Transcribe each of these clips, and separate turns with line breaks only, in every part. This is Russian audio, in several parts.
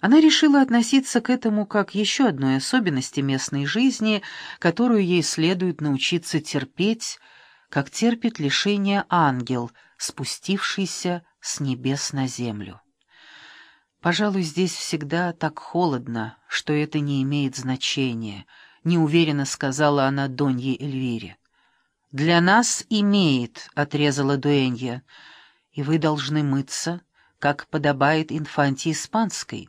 Она решила относиться к этому как еще одной особенности местной жизни, которую ей следует научиться терпеть, как терпит лишение ангел, спустившийся с небес на землю. «Пожалуй, здесь всегда так холодно, что это не имеет значения», — неуверенно сказала она Донье Эльвире. «Для нас имеет», — отрезала Дуэнья, — «и вы должны мыться, как подобает инфанте испанской,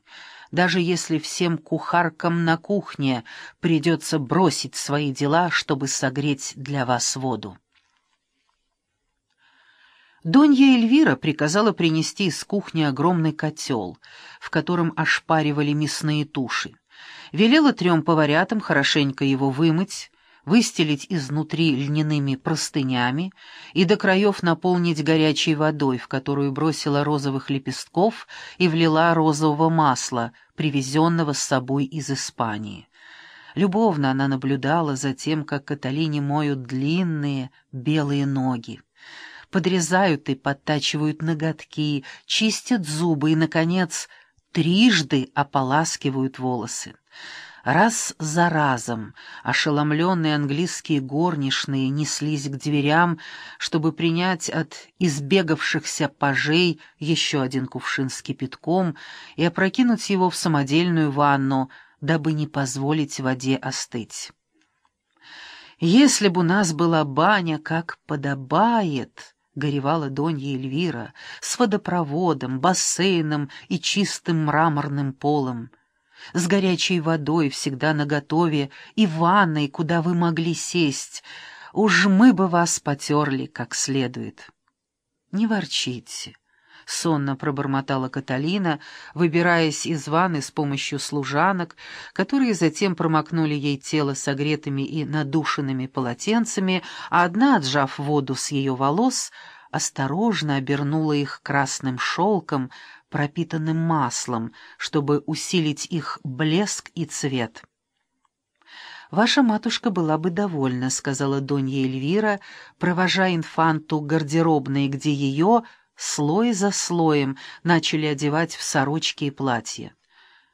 даже если всем кухаркам на кухне придется бросить свои дела, чтобы согреть для вас воду». Донья Эльвира приказала принести из кухни огромный котел, в котором ошпаривали мясные туши. Велела трем поварятам хорошенько его вымыть, выстелить изнутри льняными простынями и до краев наполнить горячей водой, в которую бросила розовых лепестков и влила розового масла, привезенного с собой из Испании. Любовно она наблюдала за тем, как Каталине моют длинные белые ноги подрезают и подтачивают ноготки, чистят зубы и, наконец, трижды ополаскивают волосы. Раз за разом ошеломленные английские горничные неслись к дверям, чтобы принять от избегавшихся пажей еще один кувшин с кипятком и опрокинуть его в самодельную ванну, дабы не позволить воде остыть. «Если бы у нас была баня, как подобает», горевала Донья Эльвира, с водопроводом, бассейном и чистым мраморным полом, с горячей водой всегда наготове и ванной, куда вы могли сесть. Уж мы бы вас потерли как следует. Не ворчите. — сонно пробормотала Каталина, выбираясь из ванны с помощью служанок, которые затем промокнули ей тело согретыми и надушенными полотенцами, а одна, отжав воду с ее волос, осторожно обернула их красным шелком, пропитанным маслом, чтобы усилить их блеск и цвет. «Ваша матушка была бы довольна», — сказала Донья Эльвира, провожая инфанту гардеробной, где ее слой за слоем начали одевать в сорочки и платья.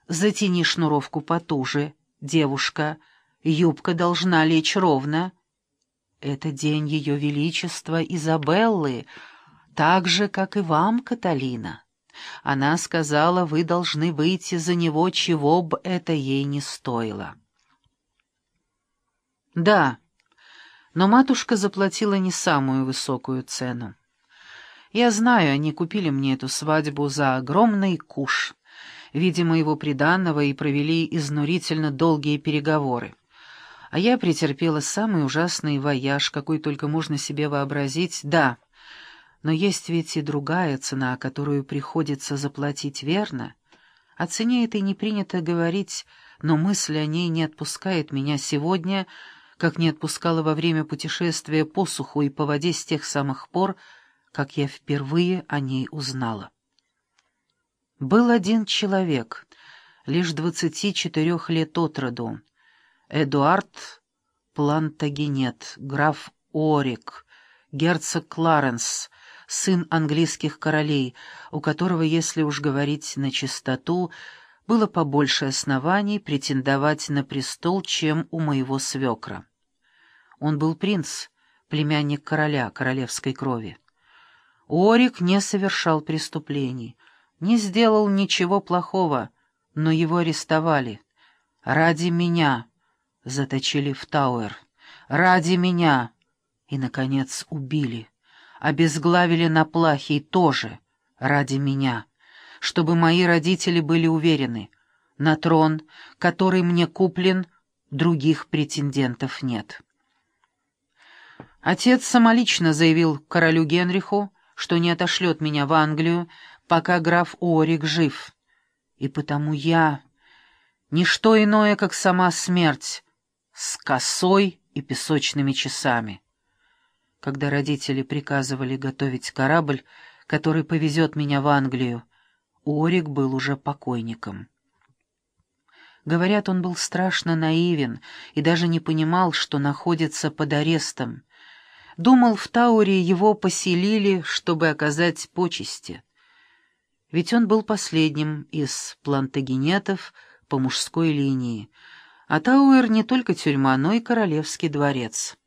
«Затяни шнуровку потуже, девушка. Юбка должна лечь ровно». «Это день Ее Величества Изабеллы, так же, как и вам, Каталина. Она сказала, вы должны выйти за него, чего бы это ей не стоило». «Да, но матушка заплатила не самую высокую цену. Я знаю, они купили мне эту свадьбу за огромный куш, видимо, его приданного и провели изнурительно долгие переговоры. А я претерпела самый ужасный вояж, какой только можно себе вообразить, да. Но есть ведь и другая цена, которую приходится заплатить верно. О цене этой не принято говорить, но мысль о ней не отпускает меня сегодня, как не отпускала во время путешествия по суху и по воде с тех самых пор, как я впервые о ней узнала. Был один человек, лишь двадцати четырех лет от роду, Эдуард Плантагенет, граф Орик, герцог Кларенс, сын английских королей, у которого, если уж говорить на чистоту, было побольше оснований претендовать на престол, чем у моего свекра. Он был принц, племянник короля королевской крови. Орик не совершал преступлений, не сделал ничего плохого, но его арестовали. Ради меня заточили в Тауэр. Ради меня. И, наконец, убили. Обезглавили на плахе и тоже ради меня. Чтобы мои родители были уверены. На трон, который мне куплен, других претендентов нет. Отец самолично заявил королю Генриху, что не отошлет меня в Англию, пока граф Орик жив. И потому я... Ничто иное, как сама смерть, с косой и песочными часами. Когда родители приказывали готовить корабль, который повезет меня в Англию, Орик был уже покойником. Говорят, он был страшно наивен и даже не понимал, что находится под арестом, Думал, в Тауре его поселили, чтобы оказать почести. ведь он был последним из плантагенетов по мужской линии, а Тауэр не только тюрьма, но и королевский дворец.